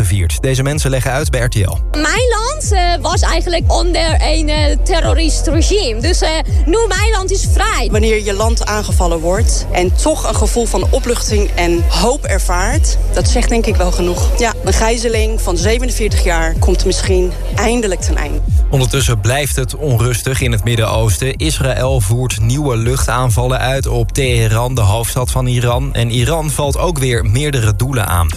is gevierd. Deze mensen leggen uit bij RTL. Mijn land uh, was eigenlijk onder een uh, terrorist regime. Dus uh, nu mijn land is vrij. Wanneer je land aangevallen wordt en toch een gevoel van opluchting en hoop ervaart... dat zegt denk ik wel genoeg. Ja, een gijzeling van 47 jaar komt misschien eindelijk ten einde. Ondertussen blijft het onrustig in het Midden-Oosten. Israël voert nieuwe luchtaanvallen uit op Teheran, de hoofdstad van Iran. En Iran valt ook weer meerdere doelen aan.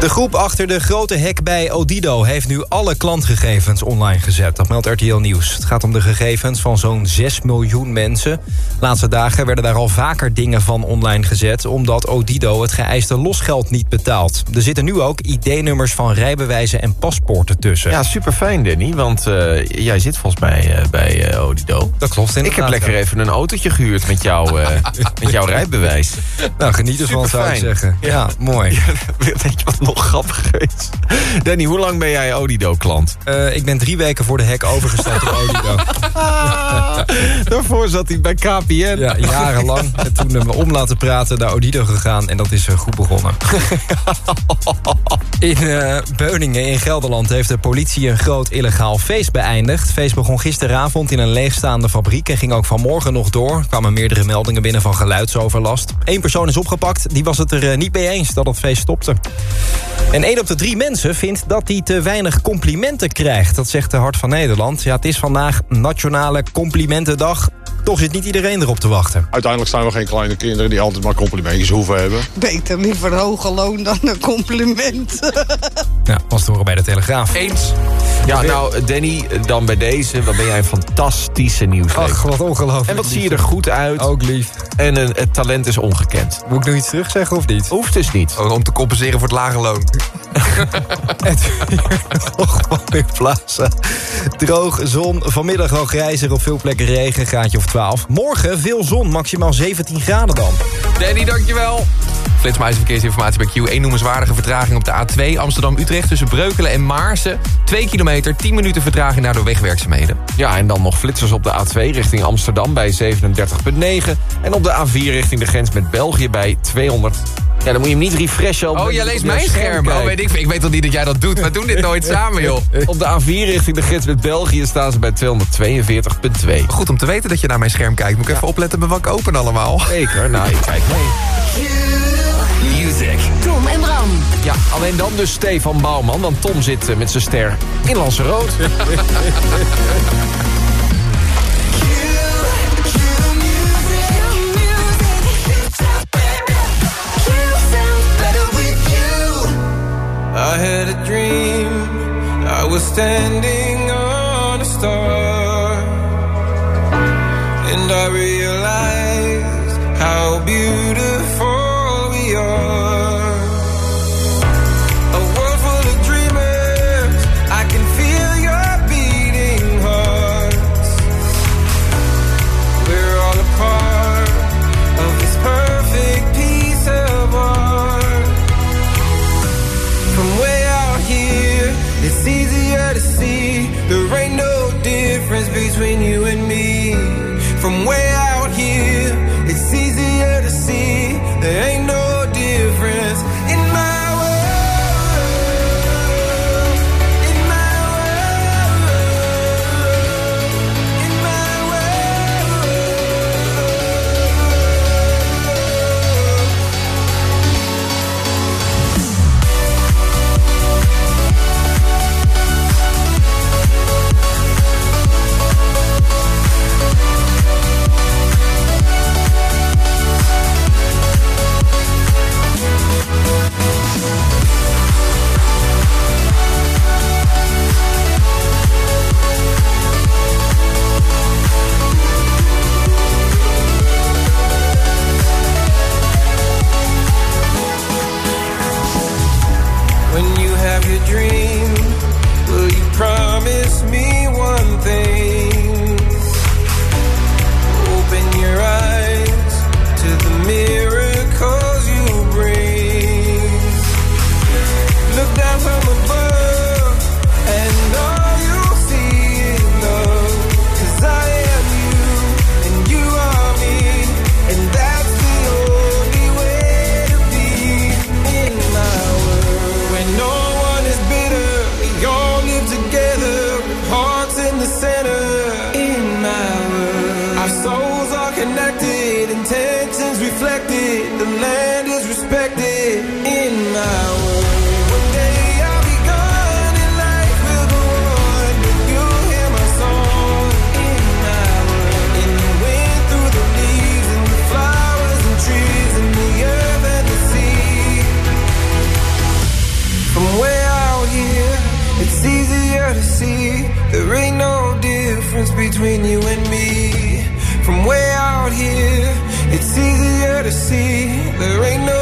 De groep achter de grote hack bij Odido heeft nu alle klantgegevens online gezet. Dat meldt RTL Nieuws. Het gaat om de gegevens van zo'n 6 miljoen mensen. laatste dagen werden daar al vaker dingen van online gezet... omdat Odido het geëiste losgeld niet betaalt. Er zitten nu ook ID-nummers van rijbewijzen en paspoorten tussen. Ja, super fijn, Danny, want uh, jij zit volgens mij uh, bij uh, Odido. Dat klopt Ik heb lekker even een autootje gehuurd met, jou, met jouw rijbewijs. Nou, geniet ervan, zou ik zeggen. Ja, mooi. Ja, weet je wat nog grappig is? Danny, hoe lang ben jij Odido-klant? Ik ben drie weken voor de hek overgestapt op Odido. Daarvoor zat hij bij KPN. Ja, jarenlang. En toen me om laten praten naar Odido gegaan. En dat is goed begonnen. in Beuningen in Gelderland heeft de politie een groot illegaal feest beëindigd. Het feest begon gisteravond in een leegstaande fabriek... en ging ook vanmorgen nog door. Er kwamen meerdere meldingen binnen van geluidsoverlast. Eén persoon is opgepakt. Die was het er niet mee eens dat het feest stopte. En één op de drie mensen vindt dat hij te weinig complimenten krijgt. Dat zegt de Hart van Nederland. Ja, het is vandaag Nationale Complimentendag. Toch zit niet iedereen erop te wachten. Uiteindelijk zijn we geen kleine kinderen die altijd maar complimentjes hoeven hebben. Beter liever hoge loon dan een compliment. ja, was te horen bij de Telegraaf. Eens. Ja, nou, Danny, dan bij deze. Wat ben jij een fantastische nieuwslezer. Ach, wat ongelooflijk. En wat zie je er goed uit. Ook lief. En uh, het talent is ongekend. Moet ik nog iets terugzeggen of niet? Hoeft dus niet. Oh, om te compenseren voor het lage loon. het weer nog weer plaatsen. Droog, zon, vanmiddag wel grijzer, op veel plekken regen, gaatje of 12. Morgen veel zon, maximaal 17 graden dan. Danny, dankjewel. Flitsmeister verkeersinformatie bij Q. 1 noemenswaardige vertraging op de A2 Amsterdam-Utrecht... tussen Breukelen en Maarsen. 2 kilometer, 10 minuten vertraging naar de wegwerkzaamheden. Ja, en dan nog flitsers op de A2 richting Amsterdam bij 37,9. En op de A4 richting de grens met België bij 200. Ja, dan moet je hem niet refreshen. oh, jij leest mijn scherm. Oh, weet ik, ik weet toch niet dat jij dat doet. We doen dit nooit samen, joh. Op de A4 richting de grens met België staan ze bij 242,2. Goed om te weten dat je naar mijn scherm kijkt. Moet ik ja. even opletten met wat ik open allemaal. Zeker, nou, ik kijk mee. Music. Tom en Bram. Ja, alleen dan dus Stefan Bouwman. Want Tom zit uh, met zijn ster in Lanzarote. I had a dream. I was standing on a star out here, it's easier to see. There ain't no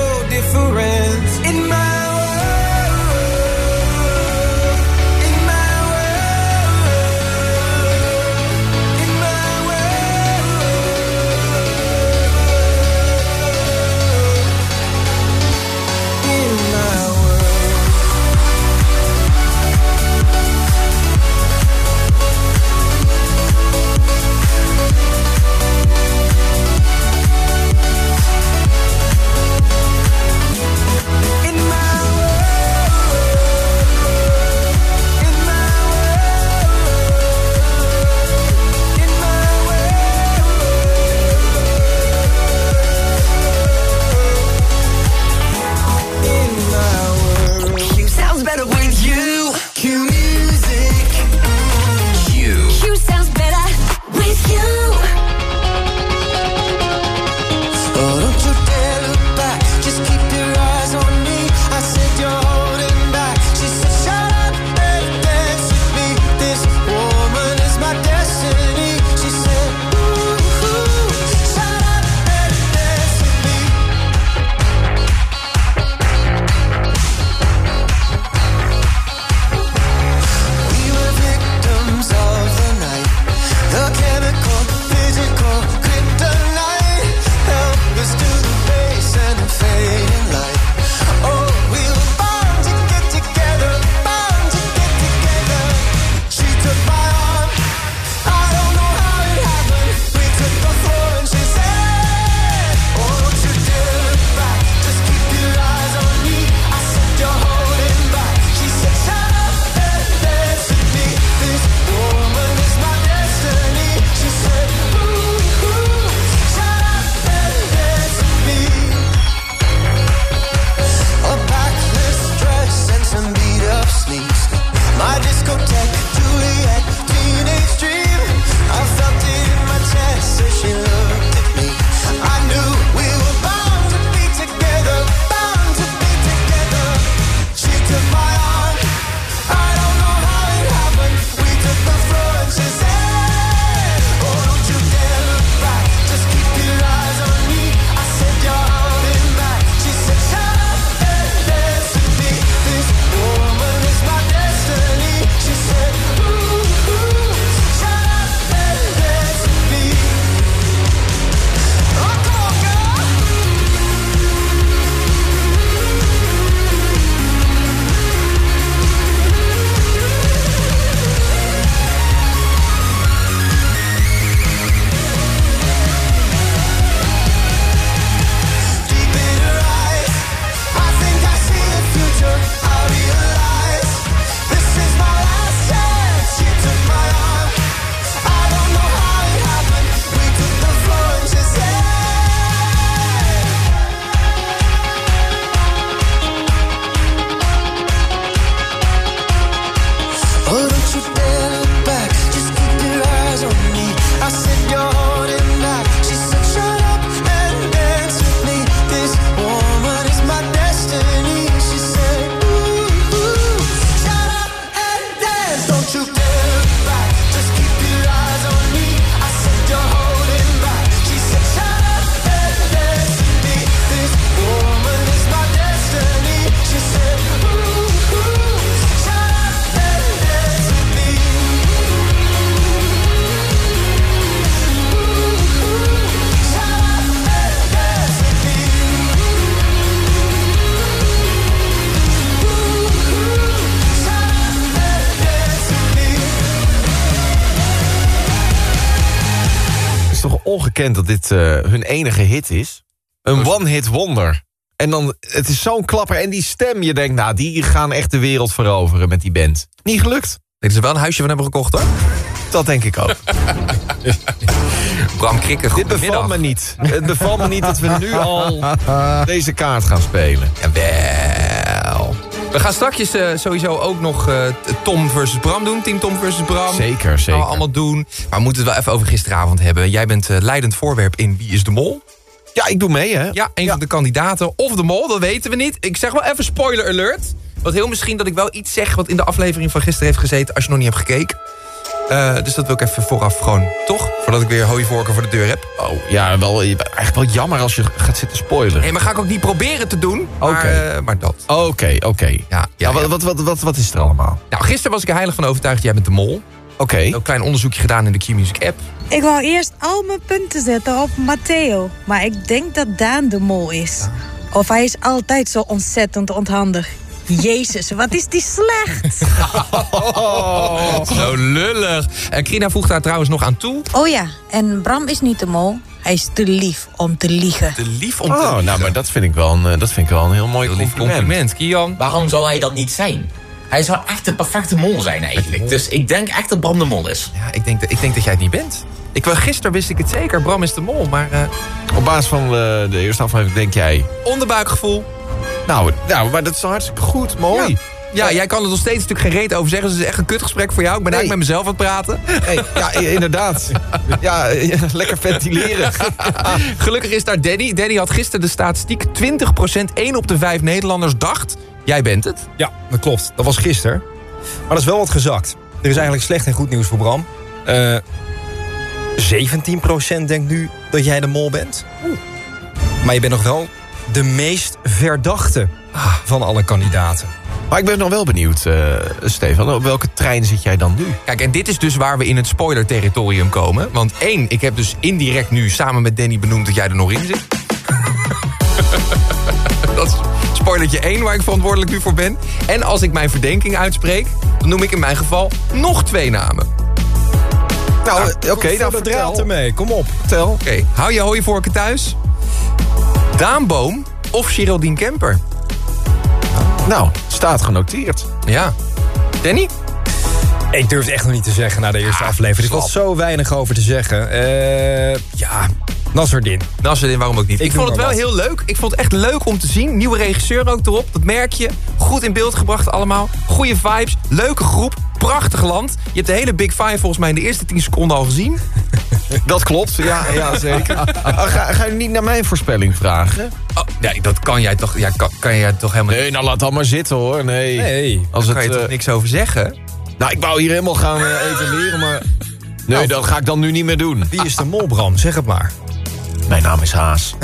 dat dit eh, hun enige hit is. Een one-hit wonder. En dan, het is zo'n klapper. En die stem, je denkt, nou, die gaan echt de wereld veroveren met die band. Niet gelukt. Dit is wel een huisje van hebben gekocht, hoor. Dat denk ik ook. Bram Krikker, Dit bevalt me niet. Het bevalt me niet dat we nu al deze kaart gaan spelen. Jawel. We gaan straks eh, sowieso ook nog eh, Tom versus Bram doen. Team Tom versus Bram. Zeker, zeker. Gaan we allemaal doen. Maar we moeten het wel even over gisteravond hebben. Jij bent eh, leidend voorwerp in Wie is de Mol? Ja, ik doe mee, hè? Ja, een van de kandidaten. Of de mol, dat weten we niet. Ik zeg wel even spoiler alert. Want heel misschien dat ik wel iets zeg wat in de aflevering van gisteren heeft gezeten... als je nog niet hebt gekeken. Eh, dus dat wil ik even vooraf gewoon, toch? Voordat ik weer hooivorken voor de deur heb. Oh, ja, wel, eigenlijk wel jammer als je gaat zitten spoilen. Nee, maar ga ik ook niet proberen te doen. Maar, Oké. eh, maar dat. Oké, oké. Ja, ja, ja. wat, wat, wat, wat is er allemaal? Nou, gisteren was ik er heilig van overtuigd, jij bent de mol. Oké. Een klein onderzoekje gedaan in de Q-Music app. Ik wou eerst al mijn punten zetten op Matteo. Maar ik denk dat Daan de mol is. Of hij is altijd zo ontzettend onhandig. Jezus, wat is die slecht. Zo lullig. En Krina voegt daar trouwens nog aan toe. Oh ja, en Bram is niet de mol. Hij is te lief om te liegen. Te lief om te Oh, nou, liegen. maar dat vind ik wel een, eh, dat vind ik wel een heel mooi compliment. compliment. Kian. Waarom zou hij dat niet zijn? Hij zou echt de perfecte mol zijn eigenlijk. Dus ik denk echt dat Bram de mol is. Ja, ik denk, dat- ik denk dat jij het niet bent. Ik, wel, gisteren wist ik het zeker. Bram is de mol. Maar eh, Op basis van eh, de eerste aflevering denk jij... onderbuikgevoel. Nou, nou, maar dat is hartstikke goed, mooi. Ja, jij kan er nog steeds natuurlijk geen reet over zeggen. Dus het is echt een kutgesprek voor jou. Ik ben eigenlijk met mezelf aan het praten. Hey, ja, inderdaad. ja, lekker ventileren. Gelukkig is daar Danny. Danny had gisteren de statistiek. 20% 1 op de 5 Nederlanders dacht... Jij bent het. Ja, dat klopt. Dat was gisteren. Maar dat is wel wat gezakt. Er is eigenlijk slecht en goed nieuws voor Bram. Eh 17% denkt nu dat jij de mol bent. Maar je bent nog wel de meest verdachte van alle kandidaten. Maar ik ben nog wel benieuwd, eh, Stefan. Op welke trein zit jij dan nu? Kijk, en dit is dus waar we in het spoiler-territorium komen. Want één, ik heb dus indirect nu samen met Danny benoemd dat jij er nog in zit. dat is spoilertje één waar ik verantwoordelijk nu voor ben. En als ik mijn verdenking uitspreek, dan noem ik in mijn geval nog twee namen. Nou, eh, oké, nou de draad vertel. ermee, kom op. vertel. Oké, hou je hooivorken thuis? Daan Boom of Geraldine Kemper? Nou, staat genoteerd. Ja. Danny? Ik durf het echt nog niet te zeggen na de eerste aflevering. Er was zo weinig over te zeggen. Eh, ja, Nasserdin. Nasreddin, waarom ook niet? Ik, Ik vond het wel heel leuk. Ik vond het echt leuk om te zien. Nieuwe regisseur ook erop. Dat merk je. Goed in beeld gebracht allemaal. Goede vibes. Leuke groep. Prachtig land. Je hebt de hele Big Five volgens mij in de eerste 10 seconden al gezien. Dat klopt, ja, ja zeker. Ah, ga, ga je niet naar mijn voorspelling vragen? Oh, nee, dat kan jij toch, ja, kan, kan jij toch helemaal Nee, nou laat dat maar zitten hoor. Nee. Nee. Als Daar het, kan je toch eh, niks over zeggen? nou, ik wou hier helemaal gaan eh, evalueren, maar... Nee, dat ga ik dan nu niet meer doen. Wie is de mol, Bram? Zeg het maar. Mijn naam is Haas.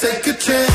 Take a chance.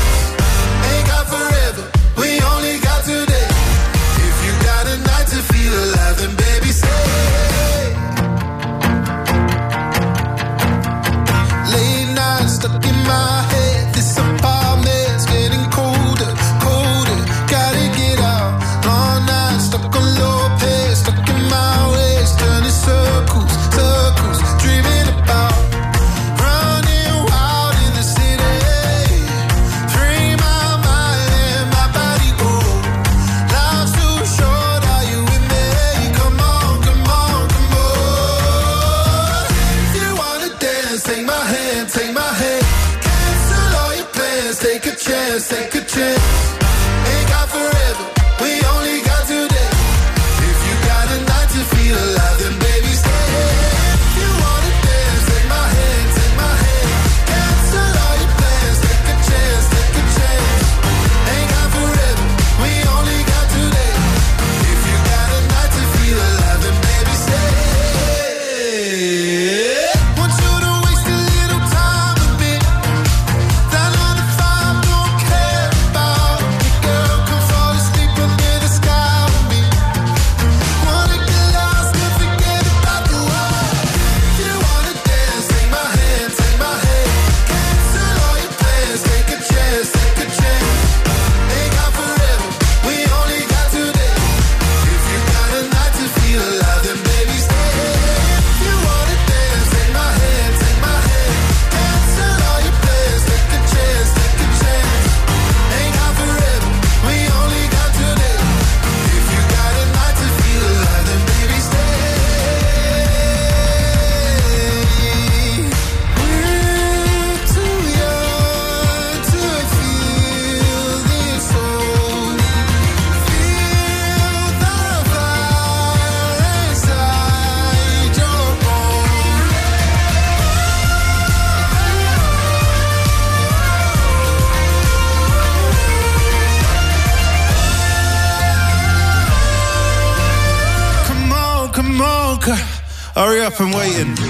Up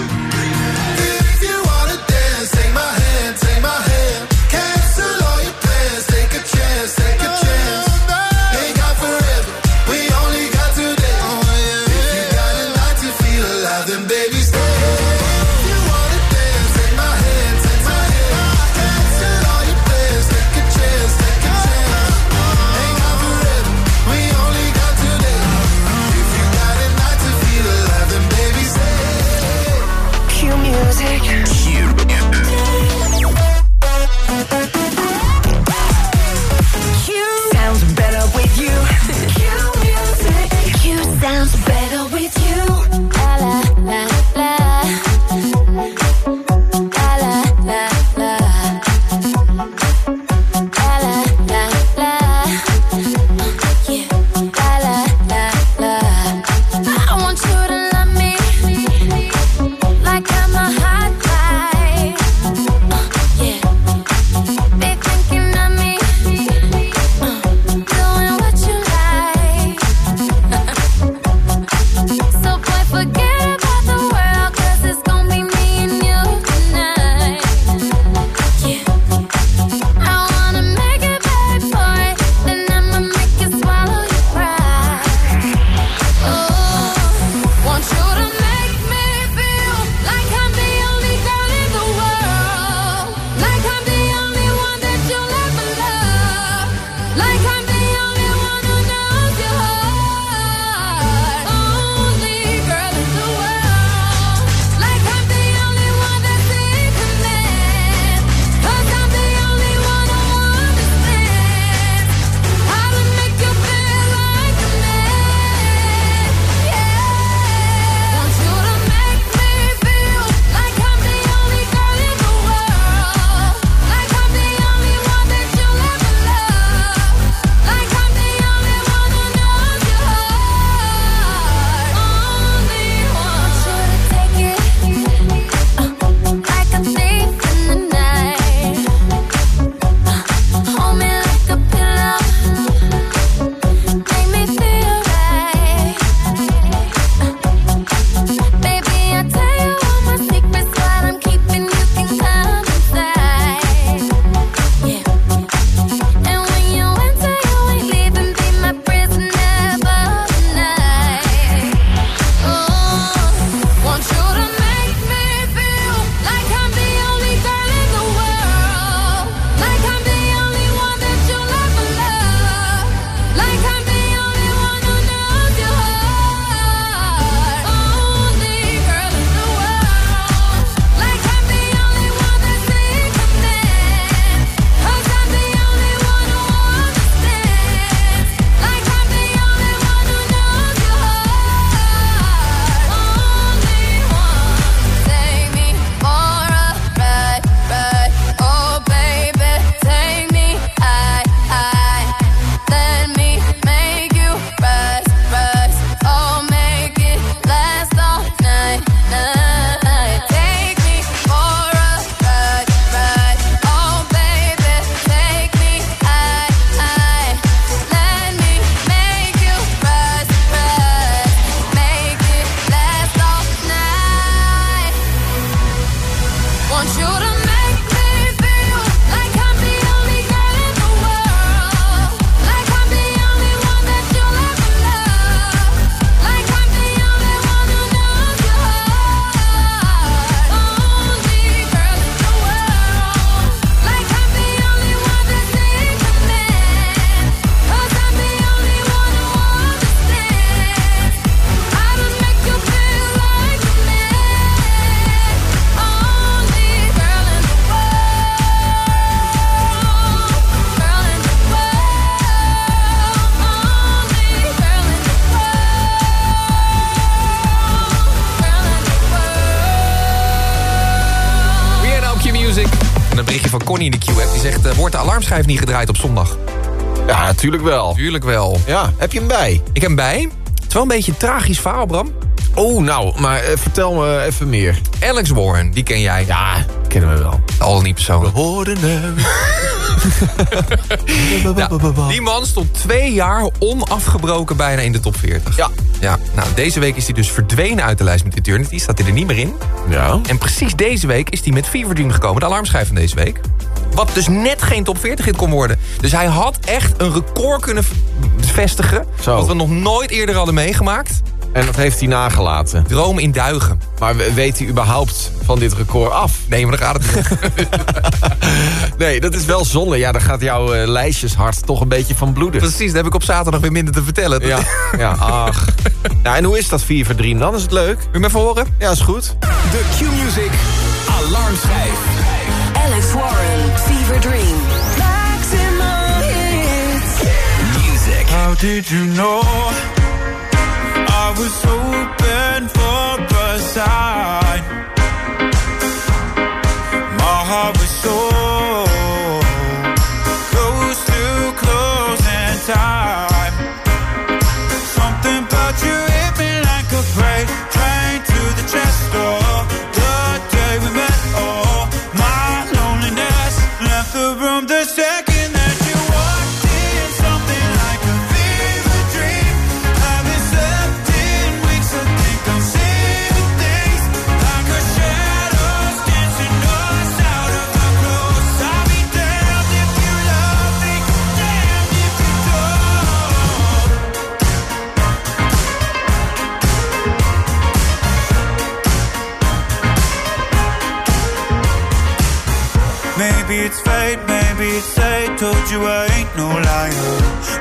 alarmschijf niet gedraaid op zondag? Ja, natuurlijk wel. Tuurlijk wel. Ja, heb je hem bij? Ik heb hem bij. Het is wel een beetje een tragisch verhaal, Bram. Oh, nou, maar eh, vertel me even meer. Alex Warren, die ken jij. Ja, kennen we wel. al niet persoonlijk. We hoorden hem. Nou, die man stond twee jaar onafgebroken bijna in de top 40. Ja. Ja, nou, deze week is hij dus verdwenen uit de lijst met Eternity. Staat hij er niet meer in. Ja. En precies deze week is hij met Fever Dream gekomen. De alarmschijf van deze week. Wat dus net geen top 40 hit kon worden. Dus hij had echt een record kunnen vestigen. Zo. Wat we nog nooit eerder hadden meegemaakt. En dat heeft hij nagelaten. Droom in duigen. Maar we- weet hij überhaupt van dit record af? Nee, maar dan gaat het niet. Nee, dat is wel zonde. Ja, dan gaat jouw eh, lijstjeshart toch een beetje van bloeden. Precies, dat heb ik op zaterdag weer minder te vertellen. Ja, ja, ach. Ja, en hoe is dat 4 voor 3? Dan is het leuk. Wil je me even horen? Ja, is goed. De Q-Music Alarmschijf. Alex Warren, Fever Dream. Maximum hits. Music. How did you know? I was open for a sign. My heart was so it's fate. Told you I ain't no liar.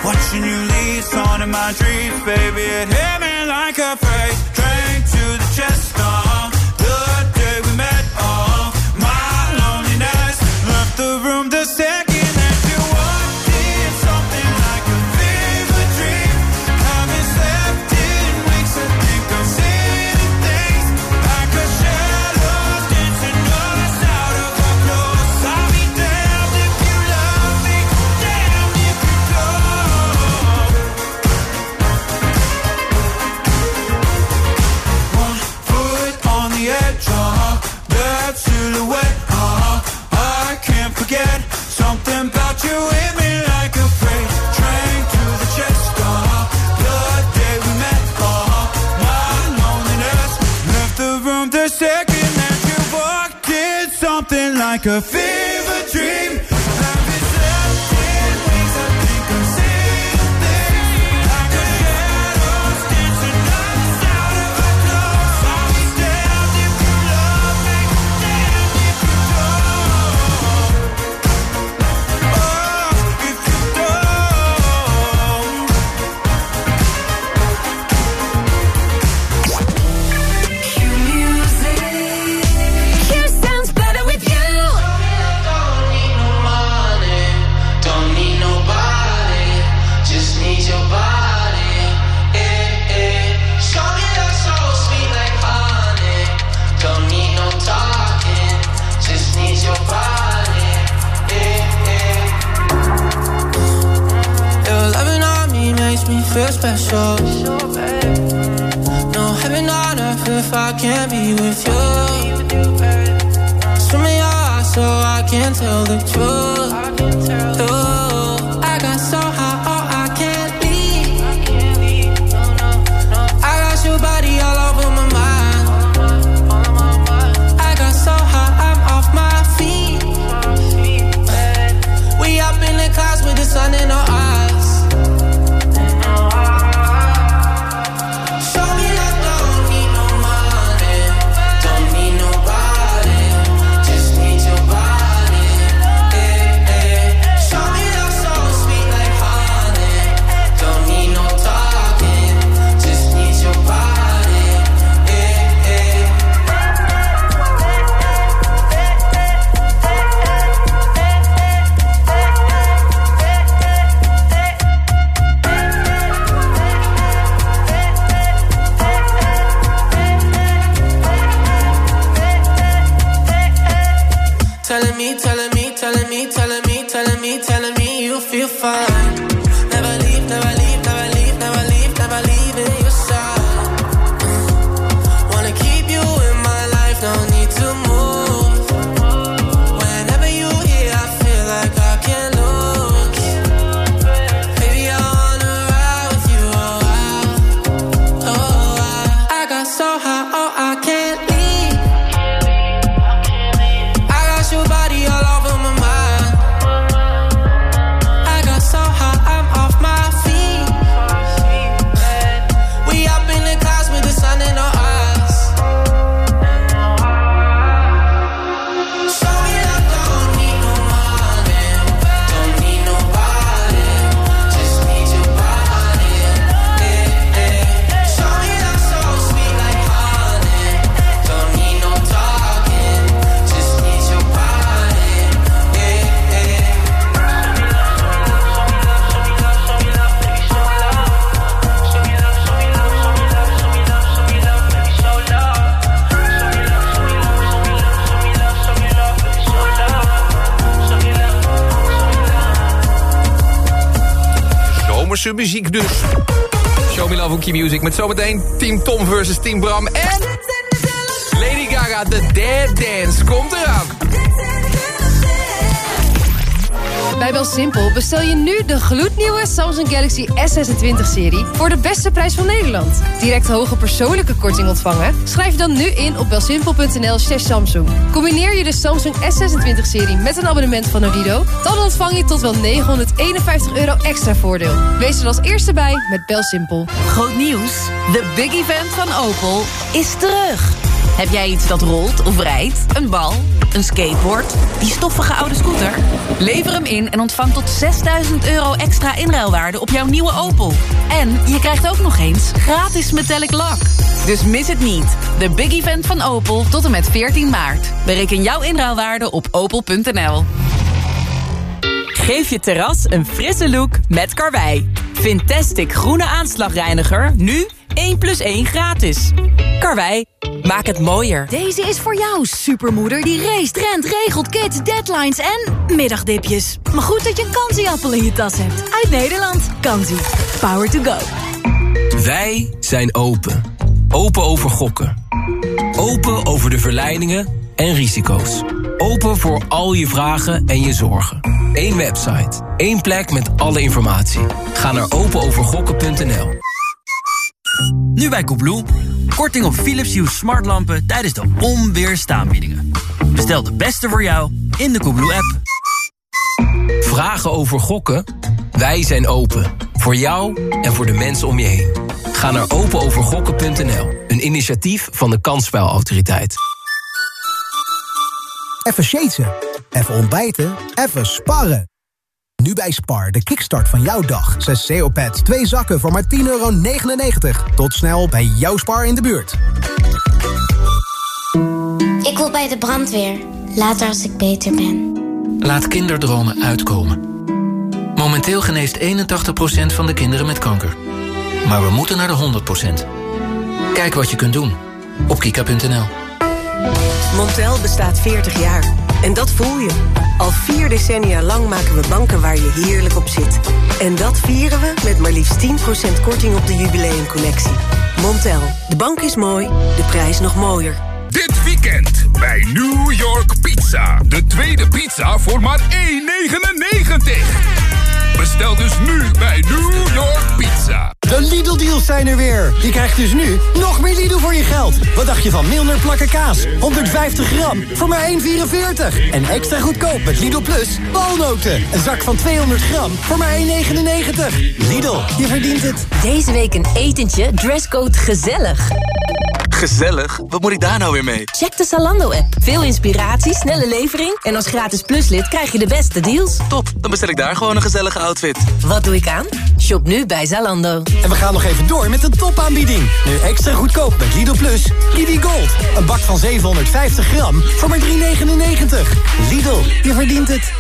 Watching you leave, on my dreams, baby. It hit me like a freight Muziek dus. Show Me Love on Music met zometeen Team Tom versus Team Bram en... Lady Gaga, The Dead Dance, komt eraan. Bij BelSimpel bestel je nu de gloednieuwe Samsung Galaxy S26-serie... voor de beste prijs van Nederland. Direct hoge persoonlijke korting ontvangen? Schrijf je dan nu in op belsimpel.nl slash Samsung. Combineer je de Samsung S26-serie met een abonnement van Odido... dan ontvang je tot wel 951 euro extra voordeel. Wees er als eerste bij met BelSimpel. Groot nieuws. De big event van Opel is terug. Heb jij iets dat rolt of rijdt? Een bal? Een skateboard? Die stoffige oude scooter? Lever hem in en ontvang tot 6000 euro extra inruilwaarde op jouw nieuwe Opel. En je krijgt ook nog eens gratis metallic lak. Dus mis het niet. De big event van Opel tot en met 14 maart. Bereken jouw inruilwaarde op opel.nl. Geef je terras een frisse look met Karwei. Fantastic groene aanslagreiniger, nu 1 plus 1 gratis. Karwei, maak het mooier. Deze is voor jou, supermoeder die race, rent, regelt, kids, deadlines en middagdipjes. Maar goed dat je een kansieappel in je tas hebt. Uit Nederland. Kansie. Power to go. Wij zijn open. Open over gokken. Open over de verleidingen en risico's. Open voor al je vragen en je zorgen. Eén website. één plek met alle informatie. Ga naar openovergokken.nl. Nu bij Koebloe. Korting op Philips Hue smartlampen tijdens de onweerstaanbiedingen. Bestel de beste voor jou in de Koebloe-app. Vragen over gokken? Wij zijn open. Voor jou en voor de mensen om je heen. Ga naar openovergokken.nl. Een initiatief van de Kansspelautoriteit. Even shaten, even ontbijten, even sparren. Nu bij Spar, de kickstart van jouw dag. 6 CO-pads, 2 zakken voor maar 10,99 euro. Tot snel bij jouw Spar in de buurt. Ik wil bij de brandweer. Later als ik beter ben. Laat kinderdromen uitkomen. Momenteel geneest 81% van de kinderen met kanker. Maar we moeten naar de 100%. Kijk wat je kunt doen op kika.nl. Montel bestaat 40 jaar. En dat voel je. Al vier decennia lang maken we banken waar je heerlijk op zit. En dat vieren we met maar liefst 10% korting op de jubileumcollectie. Montel, de bank is mooi, de prijs nog mooier. Dit weekend bij New York Pizza. De tweede pizza voor maar 1,99. Bestel dus nu bij New York Pizza. De Lidl-deals zijn er weer. Je krijgt dus nu nog meer Lidl voor je geld. Wat dacht je van Milner plakken kaas? 150 gram voor maar 1,44. En extra goedkoop met Lidl Plus walnoten. Een zak van 200 gram voor maar 1,99. Lidl, je verdient het. Deze week een etentje, dresscode gezellig. Gezellig? Wat moet ik daar nou weer mee? Check de Zalando-app. Veel inspiratie, snelle levering... en als gratis pluslid krijg je de beste deals. Top, dan bestel ik daar gewoon een gezellige outfit. Wat doe ik aan? Shop nu bij Zalando. En we gaan nog even door met de topaanbieding. Nu extra goedkoop met Lidl Plus. Lidl Gold. Een bak van 750 gram voor maar 3,99. Lidl, je verdient het.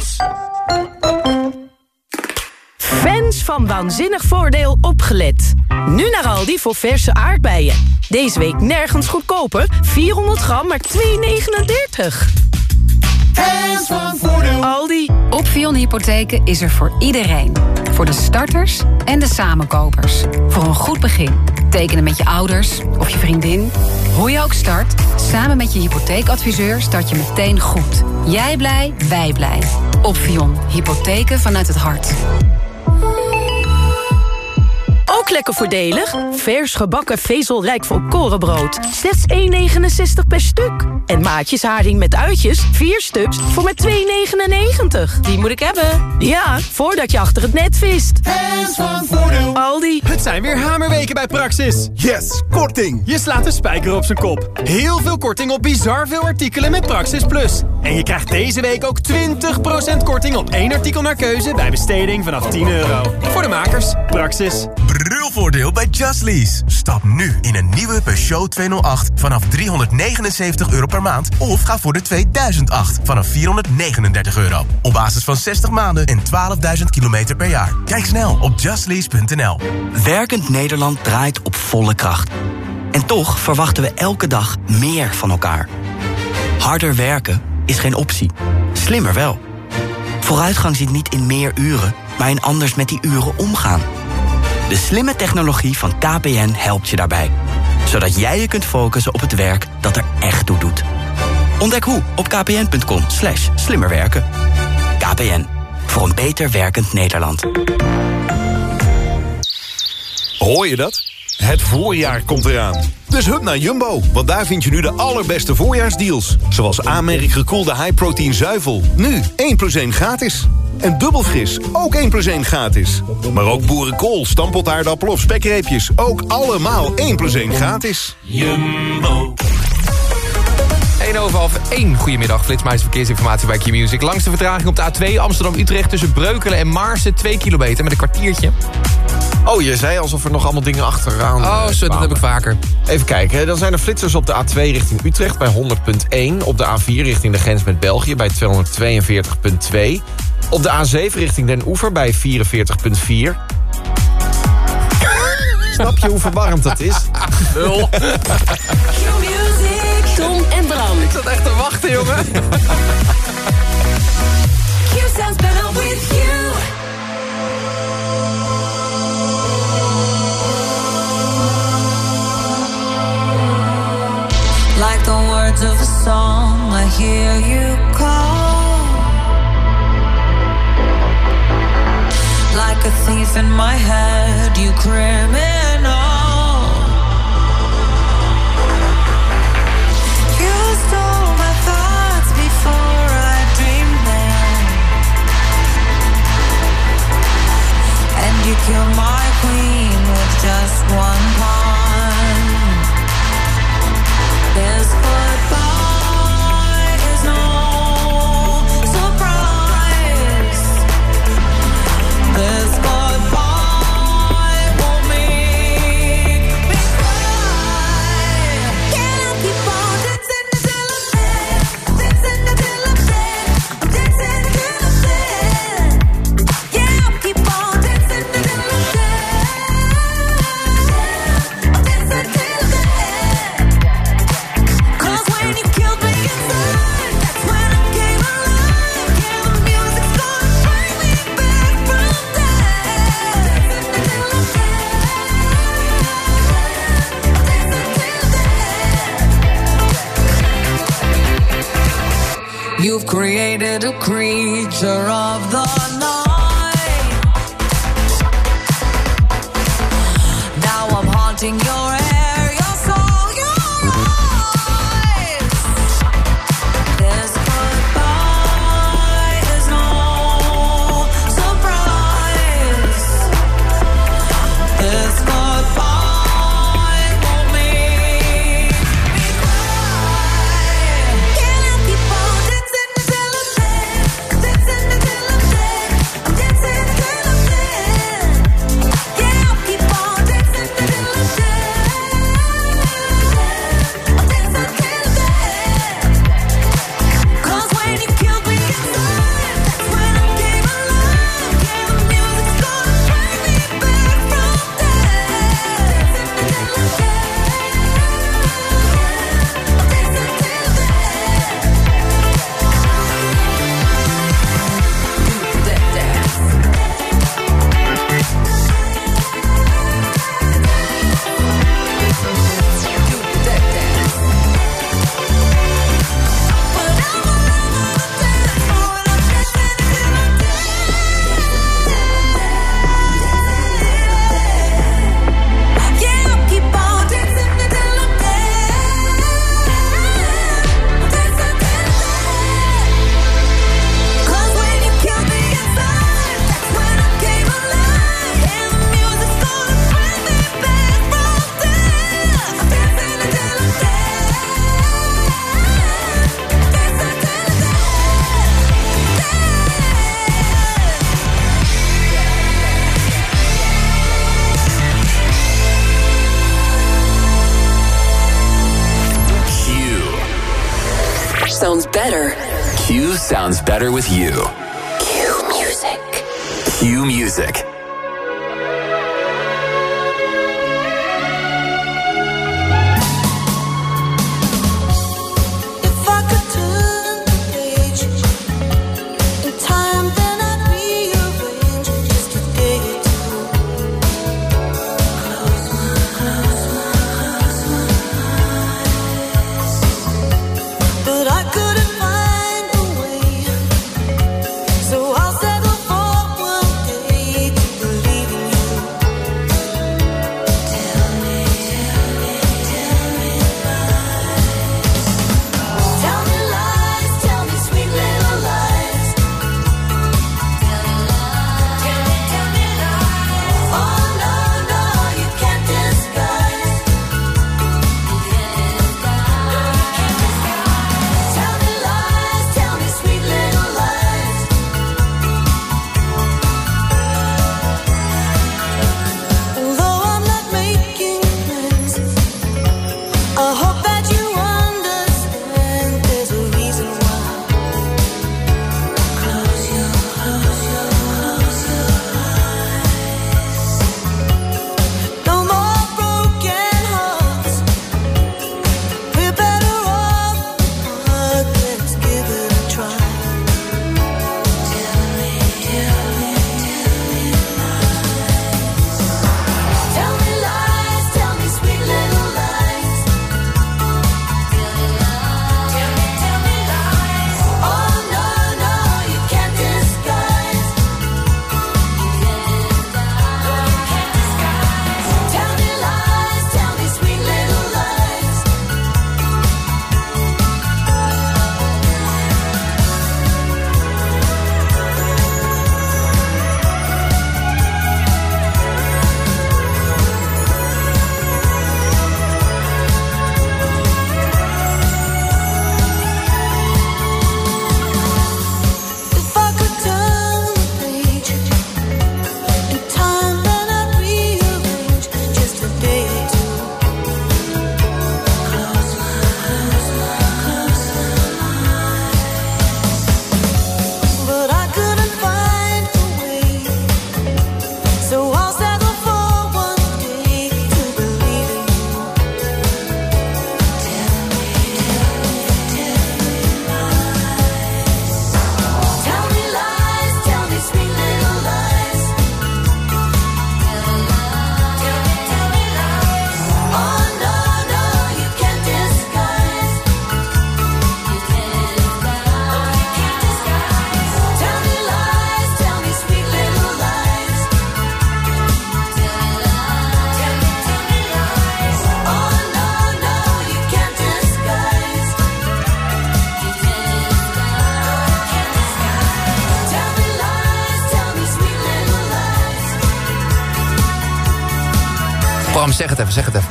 Fans van Waanzinnig Voordeel opgelet. Nu naar Aldi voor verse aardbeien. Deze week nergens goedkoper. 400 gram, maar 2,39. Fans van. Aldi. Opvion Hypotheken is er voor iedereen. Voor de starters en de samenkopers. Voor een goed begin. Tekenen met je ouders of je vriendin. Hoe je ook start, samen met je hypotheekadviseur start je meteen goed. Jij blij, wij blij. Opvion. Hypotheken vanuit het hart. Ook lekker voordelig. Vers gebakken vezelrijk volkorenbrood. Slechts 1,69 per stuk. En maatjes haring met uitjes. 4 stuks voor maar 2,99. Die moet ik hebben. Ja, voordat je achter het net vist. Fans van Voordeel. Aldi. Het zijn weer hamerweken bij Praxis. Yes, korting. Je slaat de spijker op zijn kop. Heel veel korting op bizar veel artikelen met Praxis Plus. En je krijgt deze week ook 20% korting op één artikel naar keuze... bij besteding vanaf 10 euro. Voor de makers, Praxis. Brulvoordeel bij Just Lease. Stap nu in een nieuwe Peugeot 208 vanaf 379 euro per maand... of ga voor de 2008 vanaf 439 euro. Op basis van 60 maanden en 12.000 kilometer per jaar. Kijk snel op justlease.nl. Werkend Nederland draait op volle kracht. En toch verwachten we elke dag meer van elkaar. Harder werken is geen optie. Slimmer wel. Vooruitgang zit niet in meer uren, maar in anders met die uren omgaan. De slimme technologie van KPN helpt je daarbij. Zodat jij je kunt focussen op het werk dat er echt toe doet. Ontdek hoe op kpn.com slimmerwerken. KPN, voor een beter werkend Nederland. Hoor je dat? Het voorjaar komt eraan. Dus hup naar Jumbo, want daar vind je nu de allerbeste voorjaarsdeals. Zoals aanmerk gekoelde high-protein zuivel. Nu 1 plus 1 gratis. En dubbel fris, ook 1 plus 1 gratis. Maar ook boerenkool, stamppotaardappel of spekreepjes. Ook allemaal 1 plus 1 gratis. Jumbo. 1 over half 1. Goedemiddag, Flitsmeister Verkeersinformatie bij Q-Music. Langste vertraging op de A2 Amsterdam-Utrecht tussen Breukelen en Maarsen. 2 kilometer met een kwartiertje. Oh, je zei alsof er nog allemaal dingen achteraan Oh, eh, zo, dat kwamen. heb ik vaker. Even kijken, hè. dan zijn er flitsers op de A2 richting Utrecht bij 100.1. Op de A4 richting de grens met België bij 242.2. Op de A7 richting Den Oever bij 44.4. Snap je hoe verwarrend dat is? Nul. Tom en Bram. Ik zat echt te wachten, jongen. Q sounds better with you. Like the words of a song, I hear you call. A thief in my head, you criminal. You stole my thoughts before I dreamed them. And you killed my queen with just one pawn. Better with you. Zeg het even, zeg het even.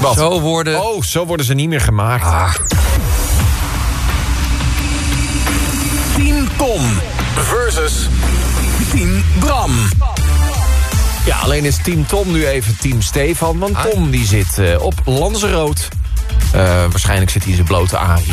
Wat? Zo worden... Oh, zo worden ze niet meer gemaakt. Team Tom versus Team Bram. Ja, alleen is team Tom nu even team Stefan. Want Ah. Tom die zit eh, op Lanzarote. Eh, waarschijnlijk zit hij in zijn blote arie.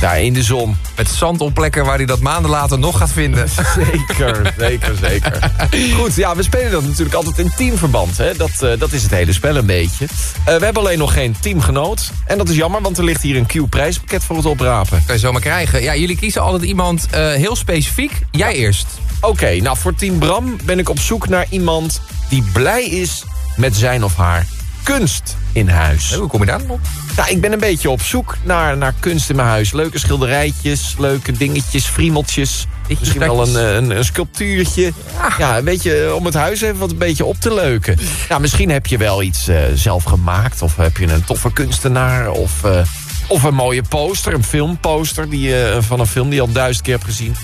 Daar in de zon. Met zand op plekken waar hij dat maanden later nog gaat vinden. Zeker, zeker, zeker. Goed, ja, we spelen dat natuurlijk altijd in teamverband. Hè? Dat, eh, dat is het hele spel een beetje. Eh, we hebben alleen nog geen teamgenoot. En dat is jammer, want er ligt hier een Q-prijspakket voor het oprapen. Kan je zomaar krijgen. Ja, jullie kiezen altijd iemand eh, heel specifiek. Jij eerst. Oké, nou voor Team Bram ben ik op zoek naar iemand die blij is met zijn of haar kunst in huis. Hoe kom je daar dan op? Nou, ik ben een beetje op zoek naar, naar kunst in mijn huis. Leuke schilderijtjes, leuke dingetjes, friemeltjes. Misschien wel een, een, een sculptuurtje. Ja. een beetje om het huis even wat een beetje op te leuken. Nou, misschien heb je wel iets eh, zelf gemaakt. Of heb je een toffe kunstenaar. Of, eh, of een mooie poster, een filmposter die, eh, van een film die je al duizend keer hebt gezien.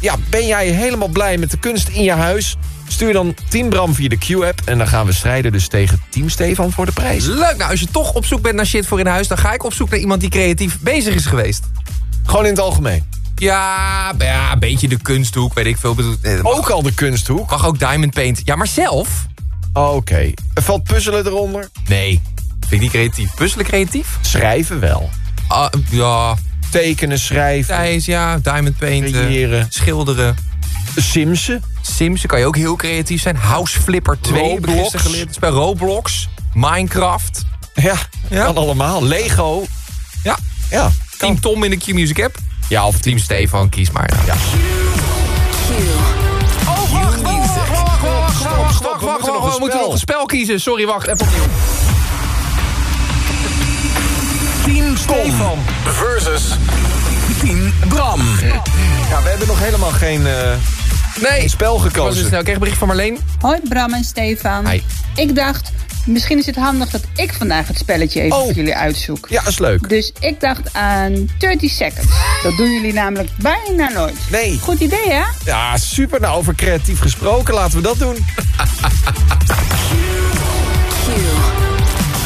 Ja, ben jij helemaal blij met de kunst in je huis? Stuur dan Team Bram via de Q-app. En dan gaan we strijden dus tegen Team Stefan voor de prijs. Leuk. Nou, als je toch op zoek bent naar shit voor in huis... dan ga ik op zoek naar iemand die creatief bezig is geweest. Gewoon in het algemeen? Ja, ja een beetje de kunsthoek, weet ik veel. Mag- Ook al de kunsthoek? Mag ook diamond paint. Ja, maar zelf? Oké. Valt puzzelen eronder? Nee. Vind ik niet creatief. Puzzelen creatief? Schrijven wel. Ah, ja. Tekenen, schrijven. Thijs, ja. Diamond painten. Creëren. Schilderen. Simsen. Sims, dan kan je ook heel creatief zijn. House Flipper 2 Roblox. geleerd. Spel Roblox, Minecraft. Ja, ja, kan allemaal. Lego. Ja. ja. Team Tom in de Q-Music app. Ja, of Team Stefan, kies maar. Ja. Oh, wacht, wacht, wacht, wacht, We moeten nog een spel kiezen. Sorry, wacht, even opnieuw. Team Stefan. Versus Team Bram. Ja, we hebben nog helemaal geen... Eh, Nee. spel Ik dus gekozen. snel. Ik kreeg een bericht van Marleen. Hoi Bram en Stefan. Hi. Ik dacht, misschien is het handig dat ik vandaag het spelletje even Oh. voor jullie uitzoek. Ja, is leuk. Dus ik dacht aan 30 seconds. Dat doen jullie namelijk bijna nooit. Nee. Goed idee, hè? Ja, super. Nou, over creatief gesproken, laten we dat doen.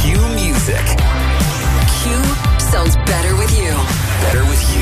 Q Music. Q sounds better with you. Better with you.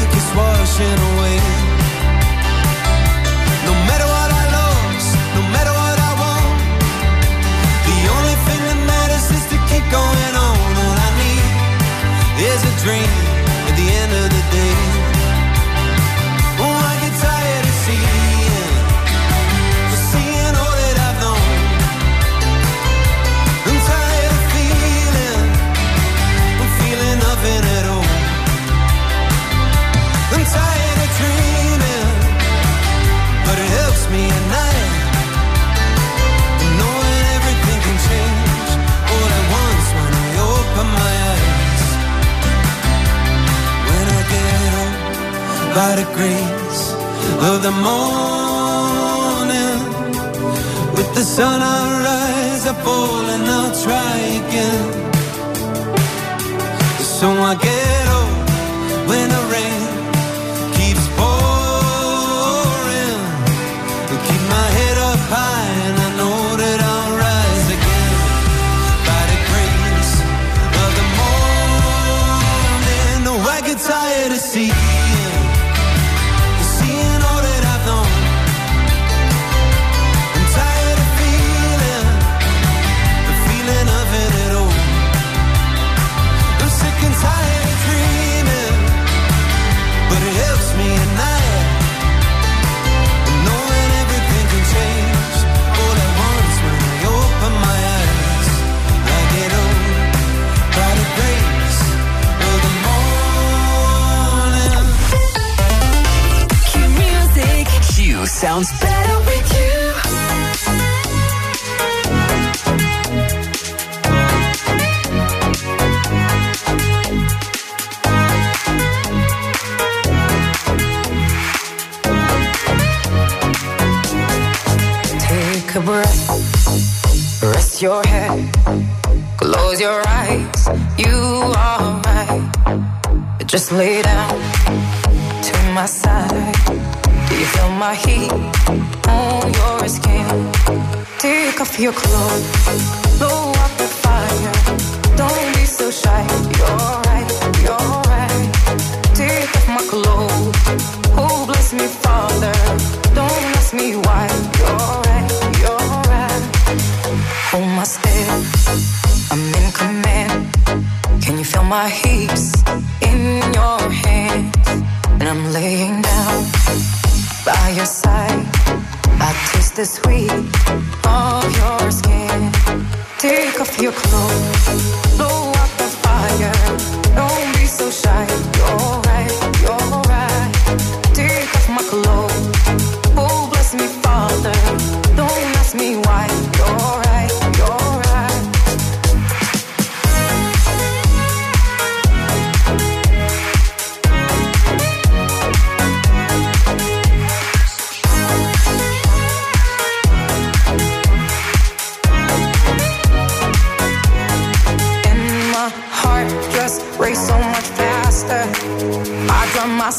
is washing away. No matter what I lost, no matter what I want, the only thing that matters is to keep going on. All I need is a dream by the grace of the morning, with the sun I rise, I fall and I'll try again. So I get sounds better with you. Take a breath, rest your head, close your eyes. You are right. Just lay down to my side You feel my heat on your skin? Take off your clothes, blow up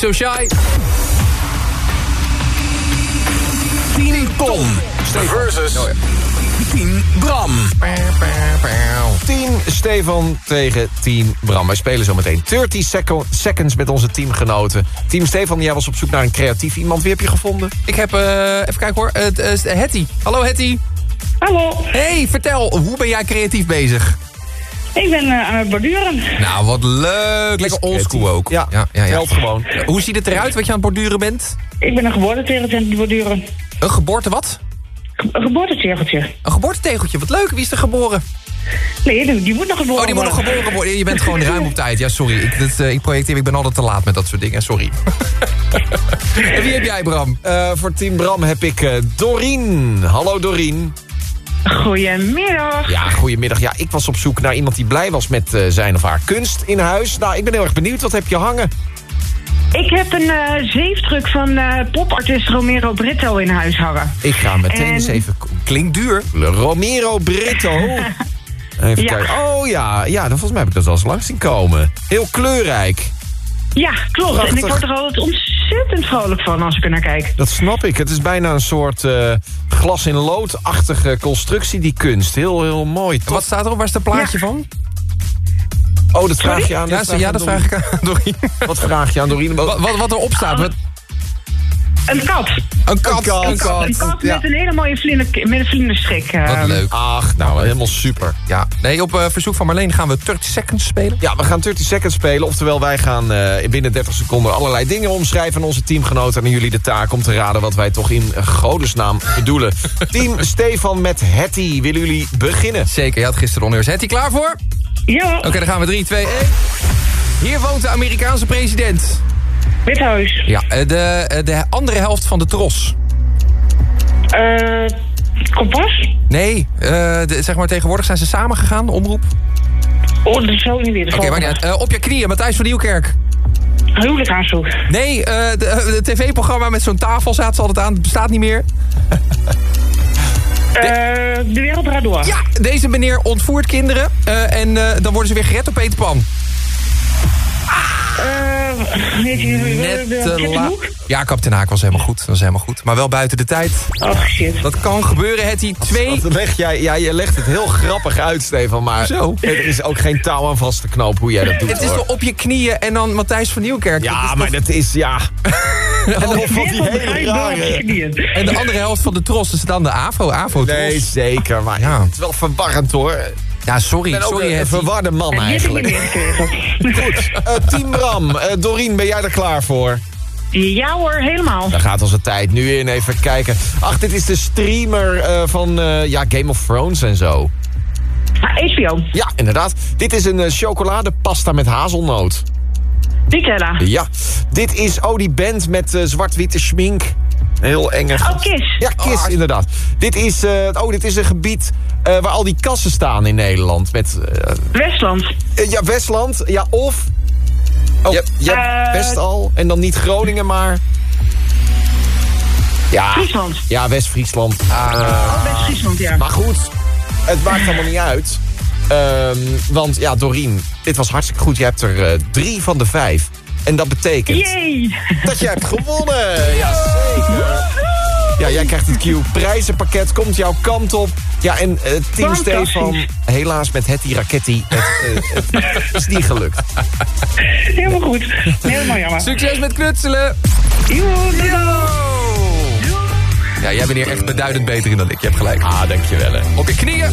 be so shy. 10 ton versus 10 Bram. 10 Stefan tegen 10 Bram. Wij spelen zo meteen 30 seco- seconds met onze teamgenoten. Team Stefan, jij was op zoek naar een creatief iemand. Wie heb je gevonden? Ik heb, eh, even kijken hoor, het is Hetty. Hallo Hetty. Hallo. Hey, vertel, hoe ben jij creatief bezig? Ik ben eh, aan het borduren. Nou, wat leuk. Lekker oldschool ook. Ja, ja, ja, gewoon. Hoe ziet het eruit wat je aan het borduren bent? Ik ben een geboortetegeltje aan het borduren. Een geboorte wat? Een geboortetegeltje. Een geboortetegeltje, wat leuk. Wie is er geboren? Nee, die, die moet nog geboren Oh, die moet nog worden. geboren worden. Je bent gewoon ruim op tijd. Ja, sorry. Ik, dat, eh, ik projecteer, ik ben altijd te laat met dat soort dingen. Sorry. en wie heb jij, Bram? Eh, voor Team Bram heb ik eh, Dorien. Hallo Dorien. Goedemiddag. Ja, goedemiddag. Ja, ik was op zoek naar iemand die blij was met eh, zijn of haar kunst in huis. Nou, ik ben heel erg benieuwd. Wat heb je hangen? Ik heb een eh, zeefdruk van eh, popartist Romero Brito in huis hangen. Ik ga meteen En- eens even... Klinkt duur. Romero Brito. Even Ja. kijken. Oh ja, ja, dan volgens mij heb ik dat wel eens langs zien komen. Heel kleurrijk. Ja, klopt. En ik word er altijd ontzettend vrolijk van als ik er naar kijk. Dat snap ik. Het is bijna een soort eh, glas in loodachtige constructie, die kunst. Heel, heel mooi. Wat staat erop? Waar is het plaatje van? Oh, dat vraag je aan. Ja, ja, dat vraag ik aan Dorien. Wat vraag je aan Dorien? Wat, wat, wat erop staat? Wat, Een kat. een kat. Een kat, een kat met een hele mooie vlinder, met een vlinderstrik. eh. Wat leuk. Ach, nou, helemaal super. Ja, nee, op eh, verzoek van Marleen gaan we 30 seconds spelen. Ja, we gaan 30 seconds spelen. Oftewel, wij gaan eh, binnen 30 seconden allerlei dingen omschrijven... aan onze teamgenoten en aan jullie de taak om te raden... wat wij toch in godesnaam bedoelen. Team Stefan met Hetty, willen jullie beginnen? Zeker, je had gisteren onheers. Hij klaar voor? Ja. Oké, dan gaan we 3, 2, 1. Hier woont de Amerikaanse president. Withuis. Ja, eh, de, eh, de andere helft van de tros. Eh, kompas. Nee, eh, de- zeg maar tegenwoordig zijn ze samengegaan, de omroep. Oh, dat is zo niet weer. Oké, maar niet uit. Eh, op je knieën, Matthijs van Nieuwkerk. Huwelijk aanzoek. Nee, eh, de, eh, de tv-programma met zo'n tafel staat ze altijd aan. Het bestaat niet meer. Eh, de wereld draait door. Ja, deze meneer ontvoert kinderen. eh, en eh, dan worden ze weer gered op. Eh, weet je, Net de, te de, la- Ja, Kapitein Haak was helemaal goed. Dat was helemaal goed. Maar wel buiten de tijd. Oh, shit. Dat kan gebeuren, het die twee... Dat leg jij, ja, je legt het heel grappig uit, Stefan. Maar Zo. er is ook geen touw aan vast te knopen hoe jij dat doet. Het is toch op je knieën en dan Matthijs van Nieuwkerk. Ja, Dat is maar toch- dat is, ja... Allemaal van die hele rare... En de andere helft van de tros is dan de AVO. AVO -tros. Nee, zeker. Maar Ja. het is wel verwarrend, hoor. Ja, sorry. Ik ben ook sorry, een het verwarde man eigenlijk. Goed, eh Team Bram. Eh, Dorien, ben jij er klaar voor? Ja hoor, helemaal. Daar gaat onze tijd nu in. Even kijken. Ach, dit is de streamer eh, van eh, ja, Game of Thrones en zo. Ah, HBO. Ja, inderdaad. Dit is een eh, chocoladepasta met hazelnoot. Nutella. Ja. Dit is, oh, die band met eh, zwart-witte schmink. Heel enge. Oh, Kiss. Ja, Kiss, inderdaad. Dit is, eh, oh, dit is een gebied eh, waar al die kassen staan in Nederland. Met, eh, Westland. ja, Westland. Ja, of... Oh, je, je hebt Eh, Westal. En dan niet Groningen, maar... Ja, Friesland. ja West-Friesland. Oh, West-Friesland, ja. Maar goed, het maakt allemaal niet uit. Ehm, want ja, Dorien, dit was hartstikke goed. Je hebt er drie van de vijf. En dat betekent Yay! dat je hebt gewonnen. Ja, jij krijgt het Q prijzenpakket, komt jouw kant op. Ja, en eh Team. Stefan, helaas met Hetty Raketti. Het, eh, het is niet gelukt. Helemaal goed. Helemaal jammer. Succes met knutselen! Ja, jij bent hier echt beduidend beter in dan ik. Je hebt gelijk. Ah, dankjewel. hè. Op je knieën!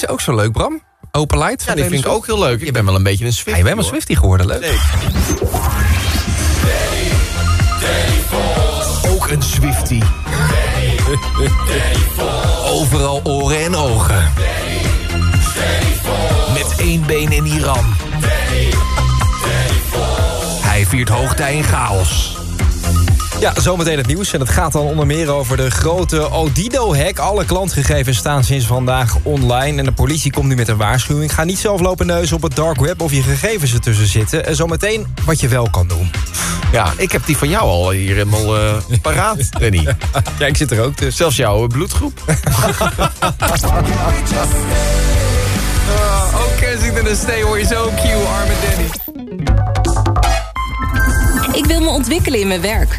Deze ook zo leuk, Bram? Open Light? Ja, die vind ik ook heel leuk. Ik ben wel een beetje een Swiftie. je bent wel hoor. Swiftie geworden, leuk. Ook een Swiftie. Overal oren en ogen. Met één been in Iran. Hij viert hoogtij in chaos. Ja, zometeen het nieuws. En het gaat dan onder meer over de grote Odido-hack. Alle klantgegevens staan sinds vandaag online. En de politie komt nu met een waarschuwing. Ga niet zelf lopen neuzen op het dark web of je gegevens ertussen zitten. En zometeen wat je wel kan doen. Ja, ik heb die van jou al hier helemaal eh, paraat, Danny. Ja, ik zit er ook dus. Zelfs jouw eh, bloedgroep. Oh, ook Kensington en Stay hoor je zo Q, arme Danny. Ik wil me ontwikkelen in mijn werk.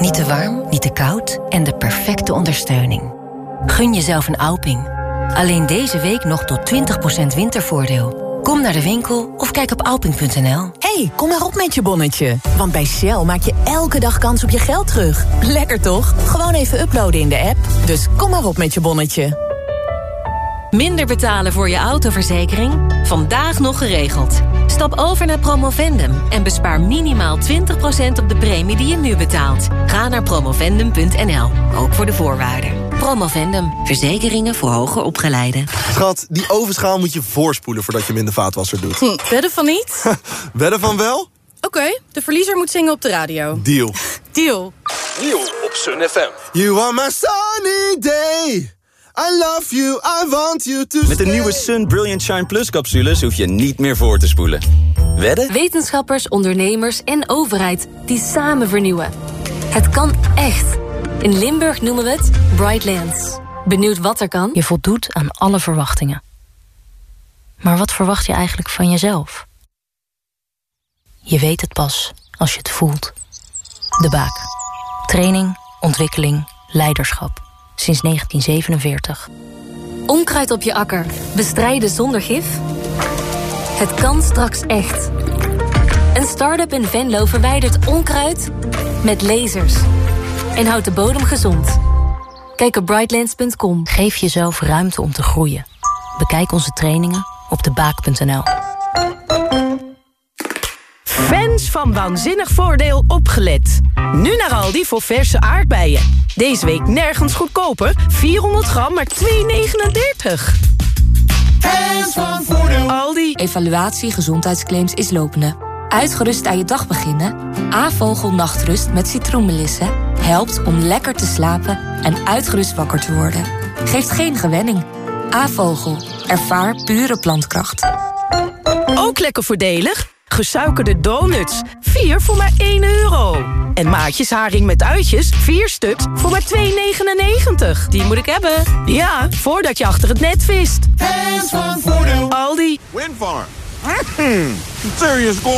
Niet te warm, niet te koud en de perfecte ondersteuning. Gun jezelf een Alping. Alleen deze week nog tot 20% wintervoordeel. Kom naar de winkel of kijk op alping.nl. hey, kom maar op met je bonnetje. Want bij Shell maak je elke dag kans op je geld terug. Lekker toch? Gewoon even uploaden in de app. Dus kom maar op met je bonnetje. Minder betalen voor je autoverzekering? Vandaag nog geregeld. Stap over naar Promovendum en bespaar minimaal 20% op de premie die je nu betaalt. Ga naar promovendum.nl, ook voor de voorwaarden. Promovendum, verzekeringen voor hoger opgeleiden. Schat, die ovenschaal moet je voorspoelen voordat je hem in de vaatwasser doet. Hm, wedden van niet? Wedden van wel? Oké, de verliezer moet zingen op de radio. Deal. Deal. Nieuw op Sun FM. You are my sunny day. I love you, I want you to Met de nieuwe Sun Brilliant Shine Plus capsules hoef je niet meer voor te spoelen. Wedden? Wetenschappers, ondernemers en overheid die samen vernieuwen. Het kan echt. In Limburg noemen we het Brightlands. Benieuwd wat er kan? Je voldoet aan alle verwachtingen. Maar wat verwacht je eigenlijk van jezelf? Je weet het pas als je het voelt. De Baak. Training, ontwikkeling, leiderschap. Sinds 1947. Onkruid op je akker. Bestrijden zonder gif? Het kan straks echt. Een start-up in Venlo verwijdert onkruid met lasers. En houdt de bodem gezond. Kijk op brightlands.com. Geef jezelf ruimte om te groeien. Bekijk onze trainingen op debaak.nl. Fans van Waanzinnig Voordeel opgelet. Nu naar Aldi voor verse aardbeien. Deze week nergens goedkoper. 400 gram, maar 2,39. Fans van Voordeel. Aldi. Evaluatie gezondheidsclaims is lopende. Uitgerust aan je dag beginnen? A-vogel nachtrust met citroenmelissen helpt om lekker te slapen en uitgerust wakker te worden. Geeft geen gewenning. A-vogel. Ervaar pure plantkracht. Ook lekker voordelig. Gesuikerde donuts. 4 voor maar 1 euro. En maatjes haring met uitjes. 4 stuks voor maar 2,99. Die moet ik hebben. Ja, voordat je achter het net vist. Fans van Voordeel. Aldi. Windfarm. Serious going